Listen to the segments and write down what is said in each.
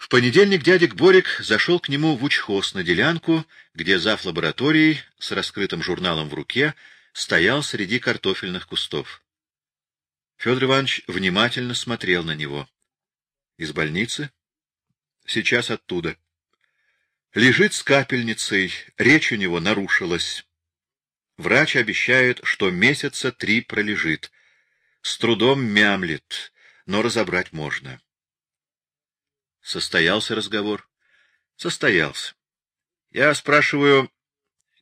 В понедельник дядик Борик зашел к нему в учхоз на делянку, где зав. лабораторией с раскрытым журналом в руке стоял среди картофельных кустов. Федор Иванович внимательно смотрел на него. — Из больницы? — Сейчас оттуда. Лежит с капельницей, речь у него нарушилась. Врач обещает, что месяца три пролежит. С трудом мямлет, но разобрать можно. Состоялся разговор? Состоялся. Я спрашиваю,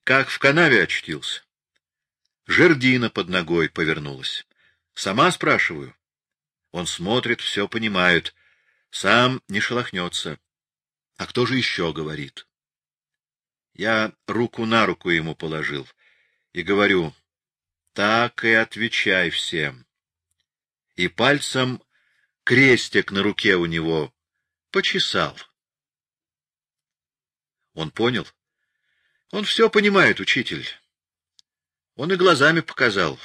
как в канаве очтился? Жердина под ногой повернулась. Сама спрашиваю. Он смотрит, все понимает. Сам не шелохнется. А кто же еще говорит? Я руку на руку ему положил и говорю, так и отвечай всем. И пальцем крестик на руке у него почесал. Он понял? Он все понимает, учитель. Он и глазами показал,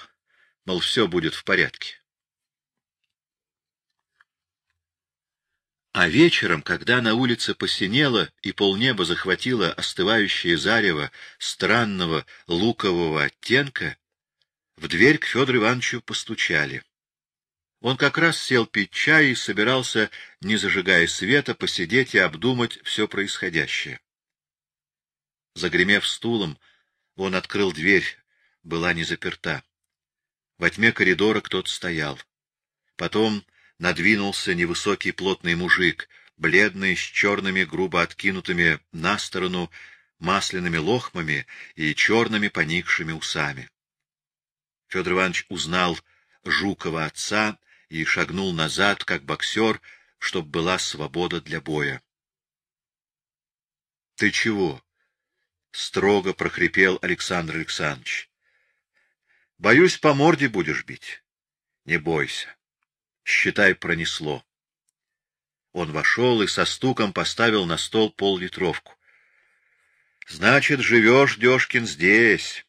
мол, все будет в порядке. А вечером, когда на улице посинело и полнеба захватило остывающее зарево странного лукового оттенка, в дверь к Федору Ивановичу постучали. Он как раз сел пить чай и собирался, не зажигая света, посидеть и обдумать все происходящее. Загремев стулом, он открыл дверь, была не заперта. Во тьме коридора кто-то стоял. Потом надвинулся невысокий плотный мужик, бледный, с черными, грубо откинутыми на сторону масляными лохмами и черными поникшими усами. Федор Иванович узнал Жукова отца и шагнул назад, как боксер, чтоб была свобода для боя. — Ты чего? — строго прохрипел Александр Александрович. — Боюсь, по морде будешь бить. Не бойся. Считай, пронесло. Он вошел и со стуком поставил на стол пол-литровку. — Значит, живешь, Дёшкин, здесь.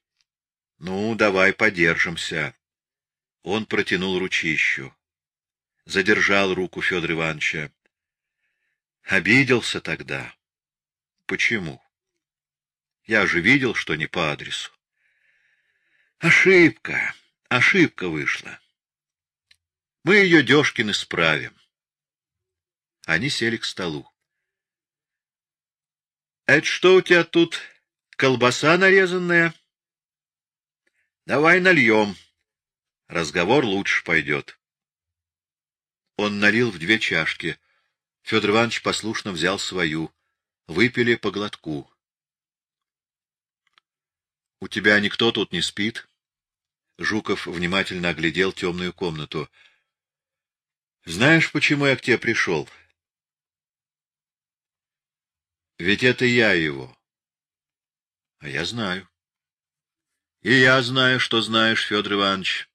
Ну, давай подержимся. Он протянул ручищу. Задержал руку Федора Ивановича. Обиделся тогда. Почему? Я же видел, что не по адресу. Ошибка, ошибка вышла. Мы ее, Дёшкин, исправим. Они сели к столу. — Это что у тебя тут, колбаса нарезанная? — Давай нальем. Разговор лучше пойдет. Он налил в две чашки. Федор Иванович послушно взял свою. Выпили по глотку. — У тебя никто тут не спит? Жуков внимательно оглядел темную комнату. — знаешь, почему я к тебе пришел? Ведь это я его. А я знаю. И я знаю, что знаешь, Федор Иванович.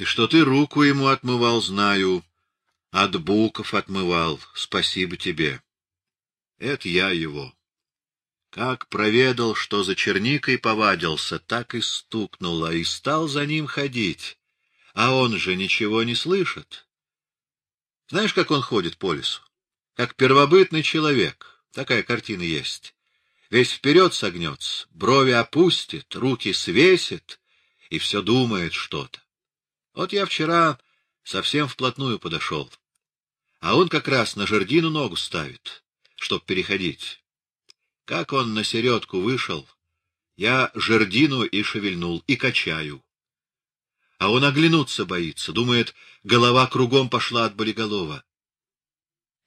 И что ты руку ему отмывал, знаю. От буков отмывал. Спасибо тебе. Это я его. Как проведал, что за черникой повадился, так и стукнуло, и стал за ним ходить. А он же ничего не слышит. Знаешь, как он ходит по лесу? Как первобытный человек. Такая картина есть. Весь вперед согнется, брови опустит, руки свесит и все думает что-то. Вот я вчера совсем вплотную подошел, а он как раз на жердину ногу ставит, чтоб переходить. Как он на середку вышел, я жердину и шевельнул, и качаю а он оглянуться боится, думает, голова кругом пошла от болиголова.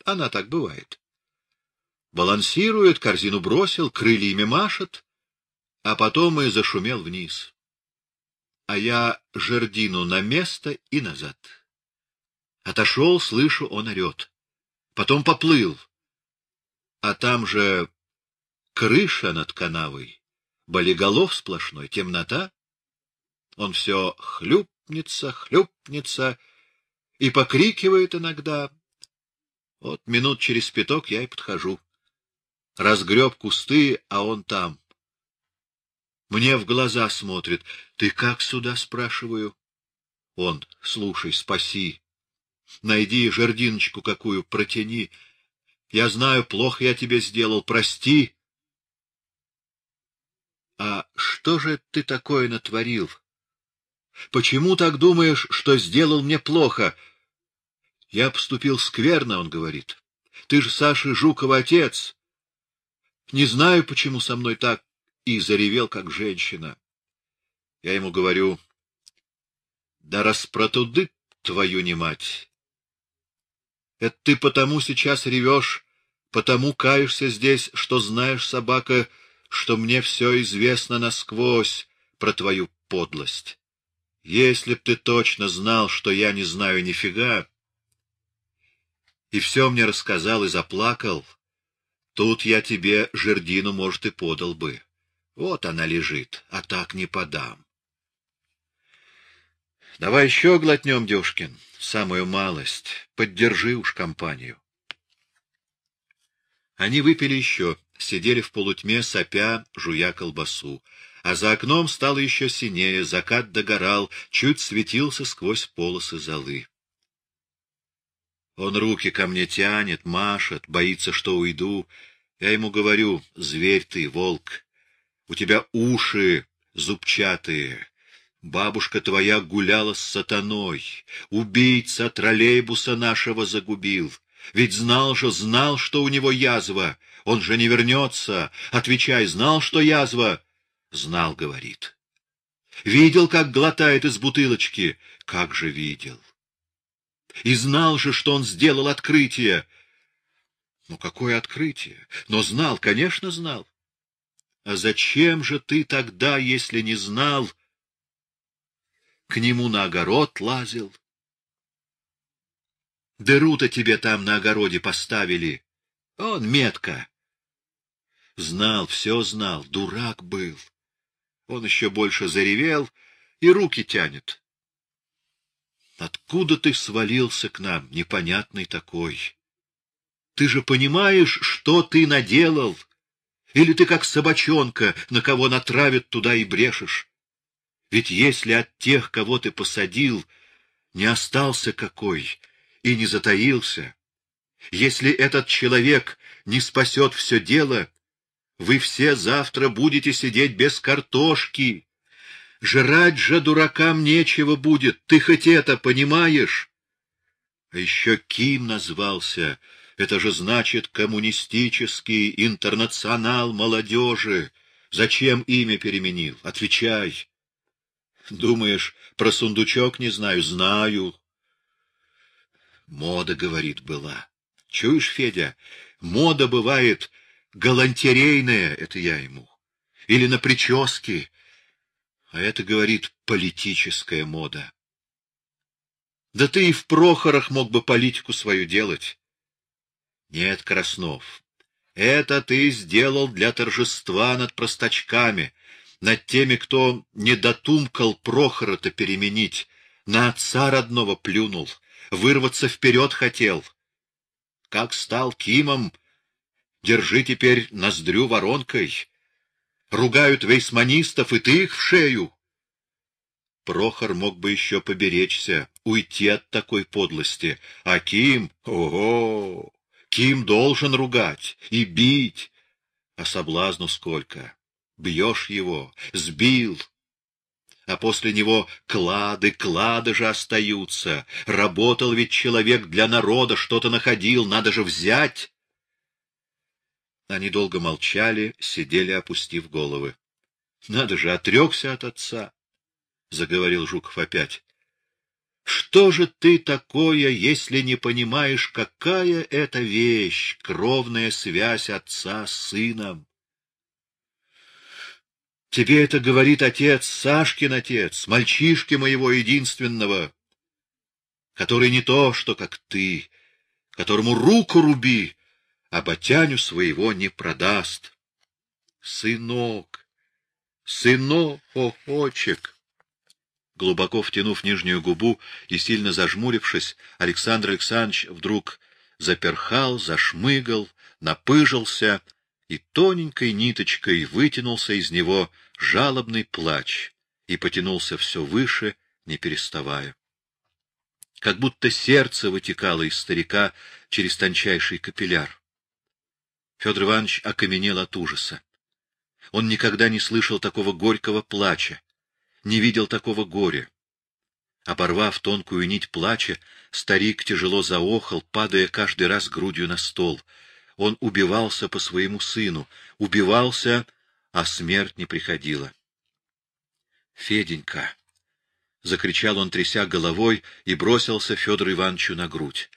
Она так бывает. Балансирует, корзину бросил, крыльями машет, а потом и зашумел вниз. А я жердину на место и назад. Отошел, слышу, он орет. Потом поплыл. А там же крыша над канавой, болиголов сплошной, темнота. Он все хлюпнется, хлюпнется и покрикивает иногда. Вот минут через пяток я и подхожу. Разгреб кусты, а он там. Мне в глаза смотрит. Ты как сюда, спрашиваю? Он, слушай, спаси. Найди жердиночку какую, протяни. Я знаю, плохо я тебе сделал, прости. А что же ты такое натворил? Почему так думаешь, что сделал мне плохо? Я поступил скверно, он говорит. Ты же Саша Жукова отец. Не знаю, почему со мной так, и заревел, как женщина. Я ему говорю, да распротуды твою не мать. Это ты потому сейчас ревешь, потому каешься здесь, что знаешь, собака, что мне все известно насквозь про твою подлость. Если б ты точно знал, что я не знаю нифига, и все мне рассказал и заплакал, тут я тебе жердину, может, и подал бы. Вот она лежит, а так не подам. Давай еще глотнем, Дюшкин, самую малость. Поддержи уж компанию. Они выпили еще, сидели в полутьме, сопя, жуя колбасу. А за окном стало еще синее, закат догорал, чуть светился сквозь полосы золы. Он руки ко мне тянет, машет, боится, что уйду. Я ему говорю, зверь ты, волк, у тебя уши зубчатые, Бабушка твоя гуляла с сатаной, убийца троллейбуса нашего загубил. Ведь знал же, знал, что у него язва. Он же не вернется. Отвечай, знал, что язва? Знал, говорит. Видел, как глотает из бутылочки? Как же видел. И знал же, что он сделал открытие. Ну, какое открытие? Но знал, конечно, знал. А зачем же ты тогда, если не знал, — к нему на огород лазил. Дыру-то тебе там на огороде поставили. Он метко. Знал, все знал, дурак был. Он еще больше заревел и руки тянет. Откуда ты свалился к нам, непонятный такой? Ты же понимаешь, что ты наделал? Или ты как собачонка, на кого натравят, туда и брешешь? Ведь если от тех, кого ты посадил, не остался какой и не затаился, если этот человек не спасет все дело, вы все завтра будете сидеть без картошки. Жрать же дуракам нечего будет, ты хоть это понимаешь? А еще Ким назвался, это же значит коммунистический интернационал молодежи. Зачем имя переменил? Отвечай. Думаешь, про сундучок не знаю? Знаю. Мода, говорит, была. Чуешь, Федя, мода бывает галантерейная, это я ему. Или на прически. А это, говорит, политическая мода. Да ты и в Прохорах мог бы политику свою делать. Нет, Краснов, это ты сделал для торжества над простачками, над теми, кто не дотумкал Прохора-то переменить, на отца родного плюнул, вырваться вперед хотел. Как стал Кимом, держи теперь ноздрю воронкой. Ругают вейсманистов, и ты их в шею. Прохор мог бы еще поберечься, уйти от такой подлости, а Ким, ого, Ким должен ругать и бить, а соблазну сколько бьешь его, сбил. А после него клады, клады же остаются. Работал ведь человек для народа, что-то находил, надо же взять. Они долго молчали, сидели, опустив головы. — Надо же, отрекся от отца, — заговорил Жуков опять. — Что же ты такое, если не понимаешь, какая это вещь, кровная связь отца с сыном? Тебе это говорит отец, Сашкин отец, мальчишки моего единственного, который не то, что как ты, которому руку руби, а батяню своего не продаст. Сынок, сынок, охочек. Глубоко втянув нижнюю губу и сильно зажмурившись, Александр Александрович вдруг заперхал, зашмыгал, напыжился и тоненькой ниточкой вытянулся из него жалобный плач и потянулся все выше, не переставая. Как будто сердце вытекало из старика через тончайший капилляр. Федор Иванович окаменел от ужаса. Он никогда не слышал такого горького плача, не видел такого горя. Оборвав тонкую нить плача, старик тяжело заохал, падая каждый раз грудью на стол. Он убивался по своему сыну, убивался, а смерть не приходила. — Феденька! — закричал он, тряся головой, и бросился Федору Ивановичу на грудь.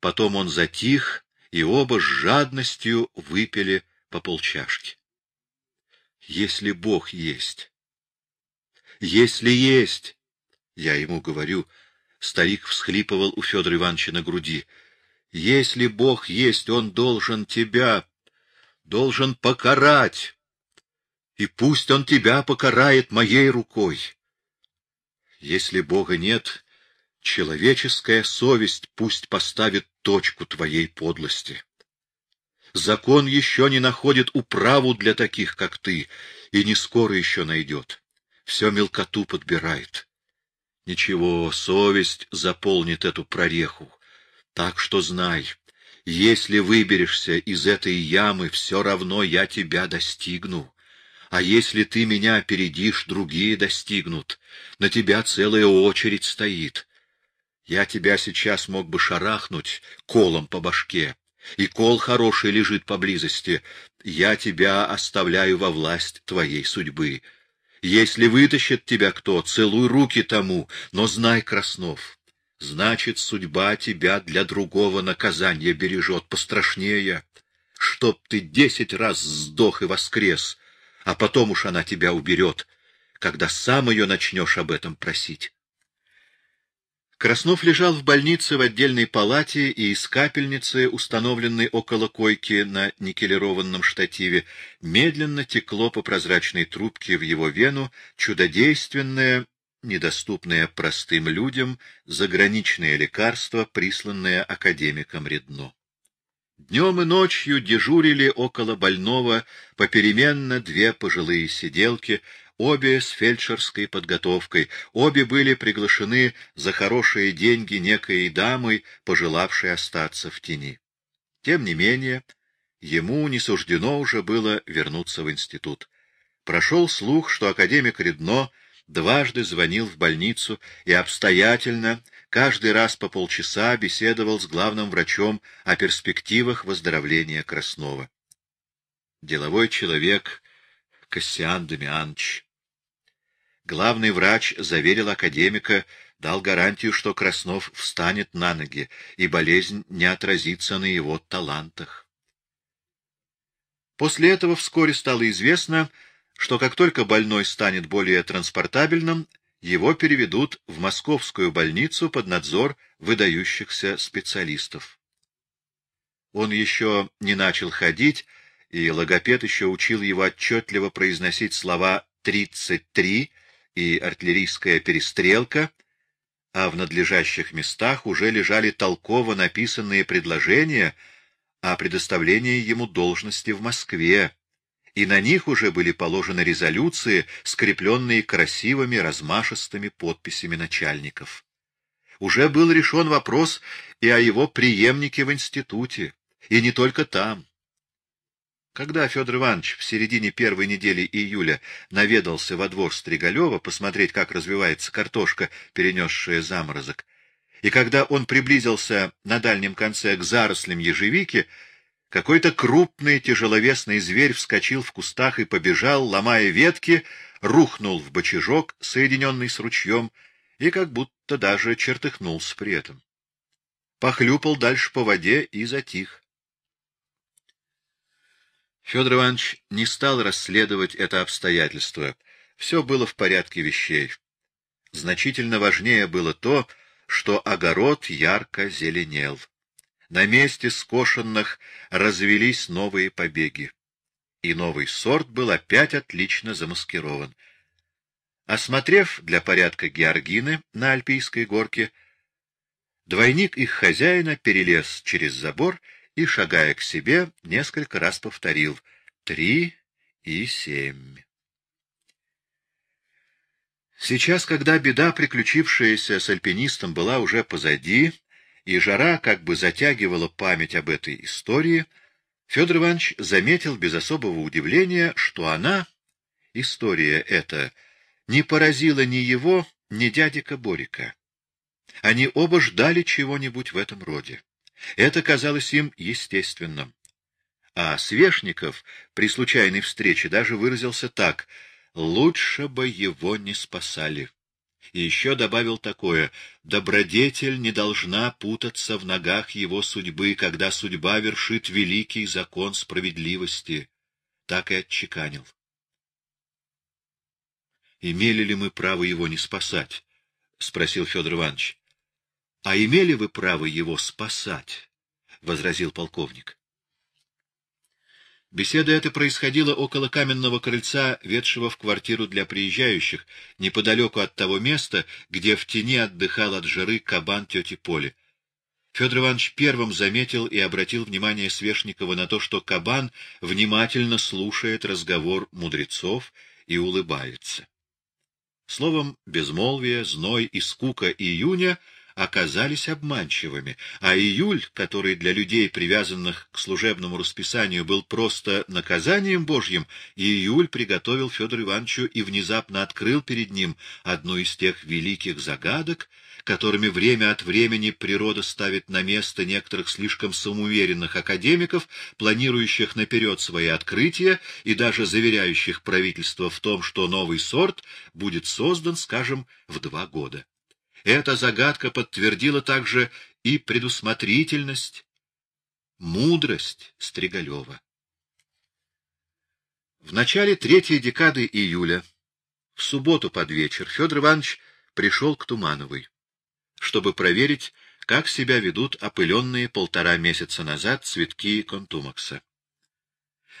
Потом он затих, и оба с жадностью выпили по полчашки. Если Бог есть, если есть, я ему говорю, старик всхлипывал у Федора Ивановича на груди, если Бог есть, он должен тебя, должен покарать, и пусть он тебя покарает моей рукой. Если Бога нет, человеческая совесть пусть поставит точку твоей подлости. Закон еще не находит управу для таких, как ты, и не скоро еще найдет. Все мелкоту подбирает. Ничего, совесть заполнит эту прореху. Так что знай, если выберешься из этой ямы, все равно я тебя достигну. А если ты меня опередишь, другие достигнут. На тебя целая очередь стоит. Я тебя сейчас мог бы шарахнуть колом по башке, и кол хороший лежит поблизости. Я тебя оставляю во власть твоей судьбы. Если вытащит тебя кто, целуй руки тому, но знай, Краснов, значит, судьба тебя для другого наказания бережет, пострашнее, чтоб ты десять раз сдох и воскрес, а потом уж она тебя уберет, когда сам ее начнешь об этом просить. Краснов лежал в больнице в отдельной палате, и из капельницы, установленной около койки на никелированном штативе, медленно текло по прозрачной трубке в его вену чудодейственное, недоступное простым людям, заграничное лекарство, присланное академиком Редно. Днем и ночью дежурили около больного попеременно две пожилые сиделки, обе с фельдшерской подготовкой, обе были приглашены за хорошие деньги некой дамой, пожелавшей остаться в тени. Тем не менее, ему не суждено уже было вернуться в институт. Прошел слух, что академик Редно дважды звонил в больницу и обстоятельно, каждый раз по полчаса беседовал с главным врачом о перспективах выздоровления Краснова. Деловой человек Кассиан Демианович. Главный врач заверил академика, дал гарантию, что Краснов встанет на ноги, и болезнь не отразится на его талантах. После этого вскоре стало известно, что как только больной станет более транспортабельным, его переведут в московскую больницу под надзор выдающихся специалистов. Он еще не начал ходить, и логопед еще учил его отчетливо произносить слова «тридцать три» и «артиллерийская перестрелка», а в надлежащих местах уже лежали толково написанные предложения о предоставлении ему должности в Москве, и на них уже были положены резолюции, скрепленные красивыми размашистыми подписями начальников. Уже был решен вопрос и о его преемнике в институте, и не только там. Когда Федор Иванович в середине первой недели июля наведался во двор Стригалева посмотреть, как развивается картошка, перенесшая заморозок, и когда он приблизился на дальнем конце к зарослям ежевики, какой-то крупный тяжеловесный зверь вскочил в кустах и побежал, ломая ветки, рухнул в бочажок, соединенный с ручьем, и как будто даже чертыхнулся при этом. Похлюпал дальше по воде и затих. Федор Иванович не стал расследовать это обстоятельство. Все было в порядке вещей. Значительно важнее было то, что огород ярко зеленел. На месте скошенных развелись новые побеги. И новый сорт был опять отлично замаскирован. Осмотрев для порядка георгины на Альпийской горке, двойник их хозяина перелез через забор и, шагая к себе, несколько раз повторил «три и семь». Сейчас, когда беда, приключившаяся с альпинистом, была уже позади, и жара как бы затягивала память об этой истории, Федор Иванович заметил без особого удивления, что она, история эта, не поразила ни его, ни дядика Борика. Они оба ждали чего-нибудь в этом роде. Это казалось им естественным. А Свешников при случайной встрече даже выразился так «лучше бы его не спасали». И еще добавил такое «добродетель не должна путаться в ногах его судьбы, когда судьба вершит великий закон справедливости». Так и отчеканил. «Имели ли мы право его не спасать?» — спросил Федор Иванович. — А имели вы право его спасать? — возразил полковник. Беседа эта происходила около каменного крыльца, ведшего в квартиру для приезжающих, неподалеку от того места, где в тени отдыхал от жары кабан тети Поли. Федор Иванович первым заметил и обратил внимание Свешникова на то, что кабан внимательно слушает разговор мудрецов и улыбается. Словом, безмолвие, зной и скука июня — оказались обманчивыми, а июль, который для людей, привязанных к служебному расписанию, был просто наказанием Божьим, июль приготовил Федору Ивановичу и внезапно открыл перед ним одну из тех великих загадок, которыми время от времени природа ставит на место некоторых слишком самоуверенных академиков, планирующих наперед свои открытия и даже заверяющих правительство в том, что новый сорт будет создан, скажем, в два года. Эта загадка подтвердила также и предусмотрительность, мудрость Стригалева. В начале третьей декады июля, в субботу под вечер, Федор Иванович пришел к Тумановой, чтобы проверить, как себя ведут опыленные полтора месяца назад цветки контумакса.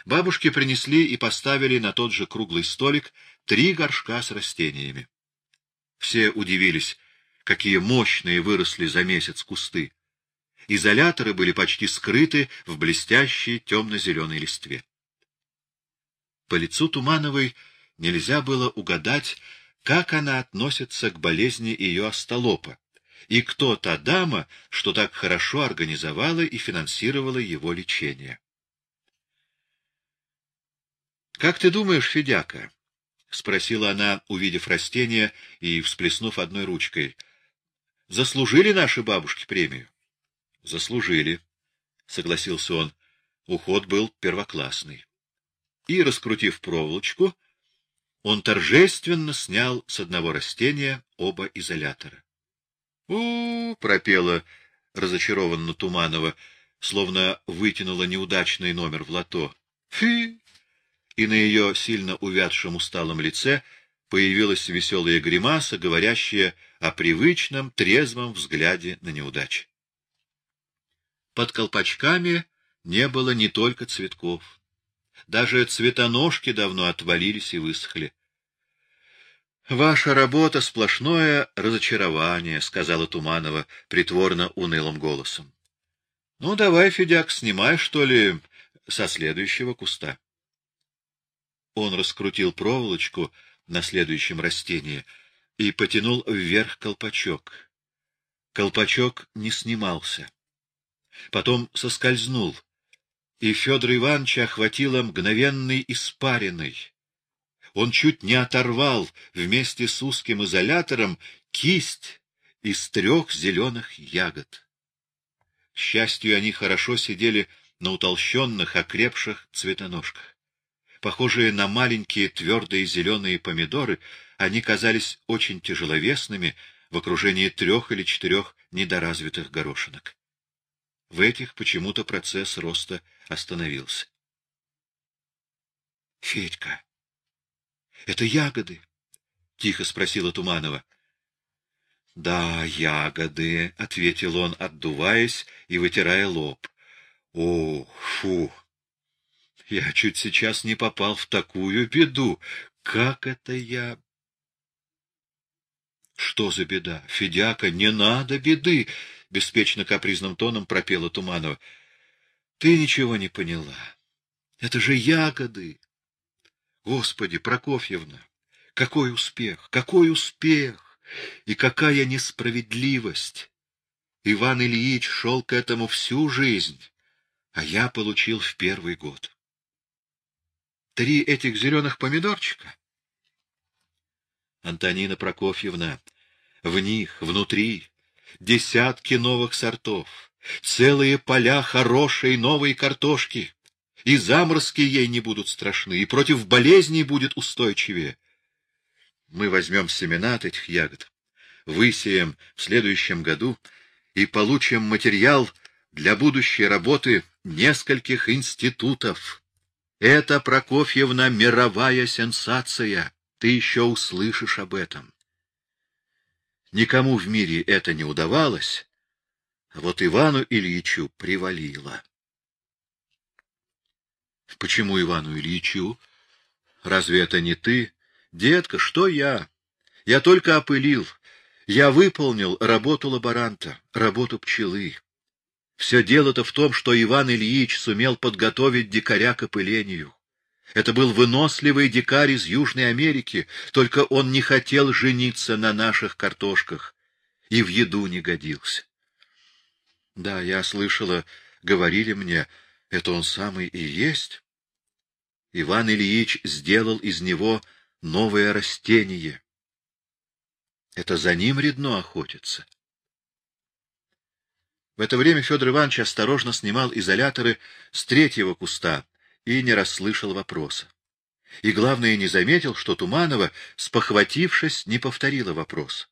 Бабушки принесли и поставили на тот же круглый столик три горшка с растениями. Все удивились, какие мощные выросли за месяц кусты. Изоляторы были почти скрыты в блестящей темно-зеленой листве. По лицу Тумановой нельзя было угадать, как она относится к болезни ее остолопа, и кто та дама, что так хорошо организовала и финансировала его лечение. — Как ты думаешь, Федяка? — спросила она, увидев растение и всплеснув одной ручкой — Заслужили наши бабушки премию? — Заслужили, — согласился он. Уход был первоклассный. И, раскрутив проволочку, он торжественно снял с одного растения оба изолятора. у, -у, -у пропела разочарованно Туманова, словно вытянула неудачный номер в лото. «Фи!» И на ее сильно увядшем усталом лице появилась веселая гримаса, говорящая о привычном, трезвом взгляде на неудачи. Под колпачками не было не только цветков. Даже цветоножки давно отвалились и высохли. — Ваша работа — сплошное разочарование, — сказала Туманова притворно унылым голосом. — Ну, давай, Федяк, снимай, что ли, со следующего куста. Он раскрутил проволочку на следующем растении — и потянул вверх колпачок. Колпачок не снимался. Потом соскользнул, и Федор Иванович охватило мгновенный испариной. Он чуть не оторвал вместе с узким изолятором кисть из трех зеленых ягод. К счастью, они хорошо сидели на утолщенных, окрепших цветоножках. Похожие на маленькие твердые зеленые помидоры — они казались очень тяжеловесными в окружении трех или четырех недоразвитых горошинок. В этих почему-то процесс роста остановился. — Федька, это ягоды? — тихо спросила Туманова. — Да, ягоды, — ответил он, отдуваясь и вытирая лоб. — О, фу! Я чуть сейчас не попал в такую беду. Как это я... Что за беда? Федяка, не надо беды! — беспечно капризным тоном пропела Туманова. — Ты ничего не поняла. Это же ягоды! Господи, Прокофьевна, какой успех, какой успех! И какая несправедливость! Иван Ильич шел к этому всю жизнь. а я получил в первый год. Три этих зеленых помидорчика? Антонина Прокофьевна, в них, внутри, десятки новых сортов, целые поля хорошей новой картошки. И заморозки ей не будут страшны, и против болезней будет устойчивее. Мы возьмем семена от этих ягод, высеем в следующем году и получим материал для будущей работы нескольких институтов. Это, Прокофьевна, мировая сенсация. Ты еще услышишь об этом. Никому в мире это не удавалось, а вот Ивану Ильичу привалило. Почему Ивану Ильичу? Разве это не ты? Детка, что я? Я только опылил. Я выполнил работу лаборанта, работу пчелы. Все дело-то в том, что Иван Ильич сумел подготовить дикаря к опылению. Это был выносливый дикарь из Южной Америки, только он не хотел жениться на наших картошках и в еду не годился. Да, я слышала, говорили мне, это он самый и есть. Иван Ильич сделал из него новое растение. Это за ним редно охотится. В это время Федор Иванович осторожно снимал изоляторы с третьего куста и не расслышал вопроса. И, главное, не заметил, что Туманова, спохватившись, не повторила вопрос.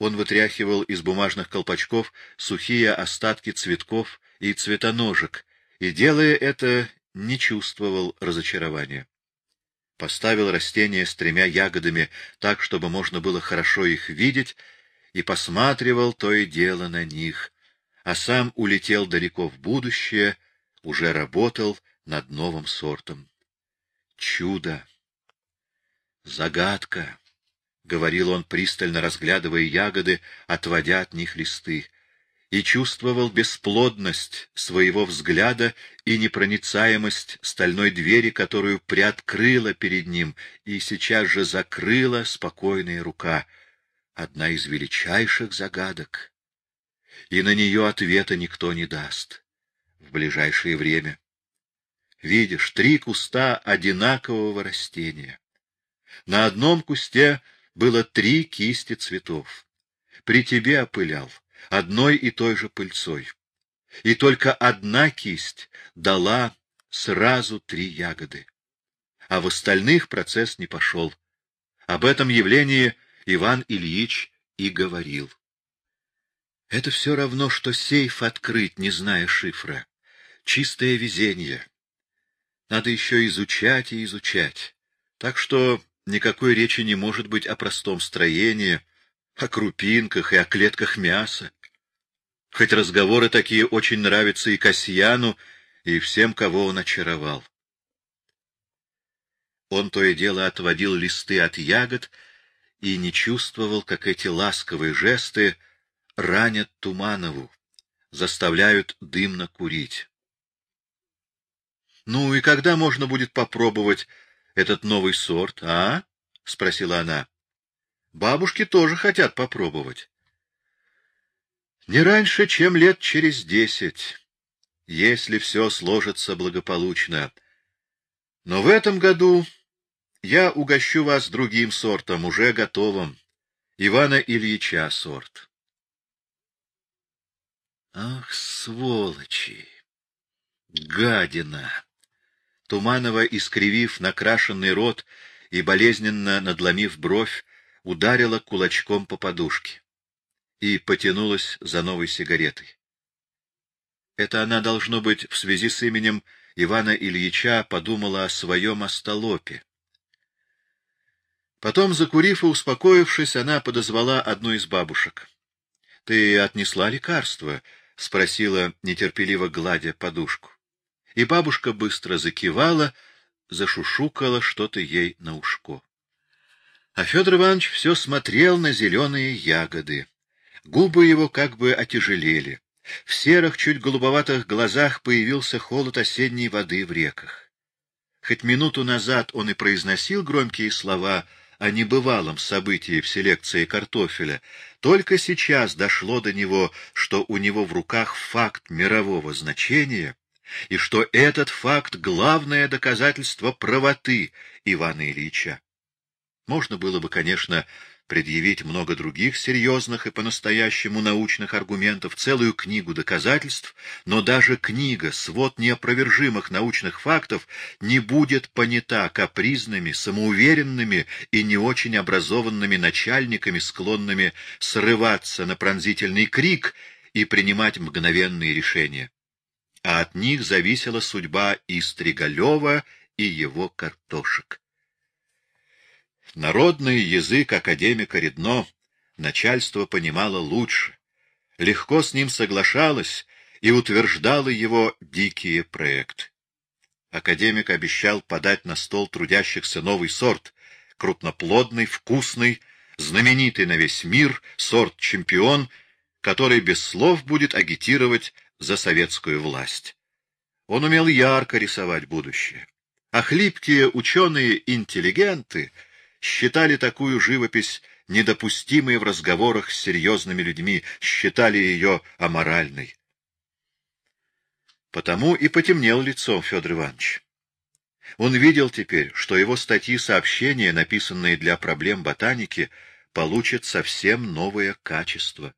Он вытряхивал из бумажных колпачков сухие остатки цветков и цветоножек, и, делая это, не чувствовал разочарования. Поставил растения с тремя ягодами так, чтобы можно было хорошо их видеть, и посматривал то и дело на них, а сам улетел далеко в будущее, уже работал над новым сортом. Чудо! Загадка! — говорил он, пристально разглядывая ягоды, отводя от них листы, и чувствовал бесплодность своего взгляда и непроницаемость стальной двери, которую приоткрыла перед ним и сейчас же закрыла спокойная рука. Одна из величайших загадок. И на нее ответа никто не даст в ближайшее время. Видишь, три куста одинакового растения. На одном кусте было три кисти цветов. При тебе опылял одной и той же пыльцой. И только одна кисть дала сразу три ягоды. А в остальных процесс не пошел. Об этом явлении Иван Ильич и говорил. Это все равно, что сейф открыть, не зная шифра. Чистое везение. Надо еще изучать и изучать. Так что никакой речи не может быть о простом строении, о крупинках и о клетках мяса. Хоть разговоры такие очень нравятся и Касьяну, и всем, кого он очаровал. Он то и дело отводил листы от ягод и не чувствовал, как эти ласковые жесты ранят Туманову, заставляют дымно курить. — Ну и когда можно будет попробовать этот новый сорт, а? — спросила она. — Бабушки тоже хотят попробовать. — Не раньше, чем лет через десять, если все сложится благополучно. Но в этом году я угощу вас другим сортом, уже готовым. Ивана Ильича сорт. Ах, сволочи! Гадина! Туманова, искривив накрашенный рот и болезненно надломив бровь, ударила кулачком по подушке и потянулась за новой сигаретой. Это она, должно быть, в связи с именем Ивана Ильича подумала о своем остолопе. Потом, закурив и успокоившись, она подозвала одну из бабушек. — Ты отнесла лекарство? — спросила, нетерпеливо гладя подушку и бабушка быстро закивала, зашушукала что-то ей на ушко. А Федор Иванович все смотрел на зеленые ягоды. Губы его как бы отяжелели. В серых, чуть голубоватых глазах появился холод осенней воды в реках. Хоть минуту назад он и произносил громкие слова о небывалом событии в селекции картофеля, только сейчас дошло до него, что у него в руках факт мирового значения, и что этот факт — главное доказательство правоты Ивана Ильича. Можно было бы, конечно, предъявить много других серьезных и по-настоящему научных аргументов, целую книгу доказательств, но даже книга, свод неопровержимых научных фактов, не будет понята капризными, самоуверенными и не очень образованными начальниками, склонными срываться на пронзительный крик и принимать мгновенные решения. А от них зависела судьба и Стригалева, и его картошек. Народный язык академика Редно начальство понимало лучше, легко с ним соглашалось и утверждало его дикие проекты. Академик обещал подать на стол трудящихся новый сорт, крупноплодный, вкусный, знаменитый на весь мир, сорт-чемпион, который без слов будет агитировать за советскую власть. Он умел ярко рисовать будущее. А хлипкие ученые-интеллигенты — считали такую живопись недопустимой в разговорах с серьезными людьми, считали ее аморальной. Потому и потемнел лицом Федор Иванович. Он видел теперь, что его статьи-сообщения, написанные для проблем ботаники, получат совсем новое качество.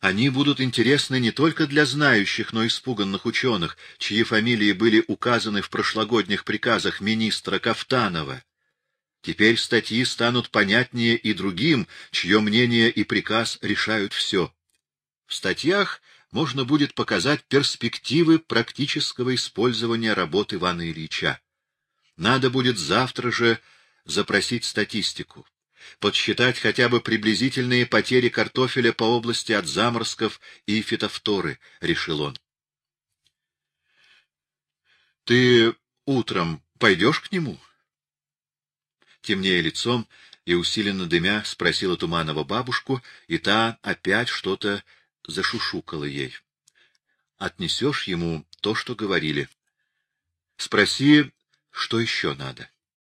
Они будут интересны не только для знающих, но и испуганных ученых, чьи фамилии были указаны в прошлогодних приказах министра Кафтанова. Теперь статьи станут понятнее и другим, чье мнение и приказ решают все. В статьях можно будет показать перспективы практического использования работы Ивана Ильича. Надо будет завтра же запросить статистику, подсчитать хотя бы приблизительные потери картофеля по области от заморозков и фитофторы, — решил он. — Ты утром пойдешь к нему? — темнее лицом и усиленно дымя, спросила Туманова бабушку, и та опять что-то зашушукала ей. — Отнесешь ему то, что говорили. Спроси, что еще надо.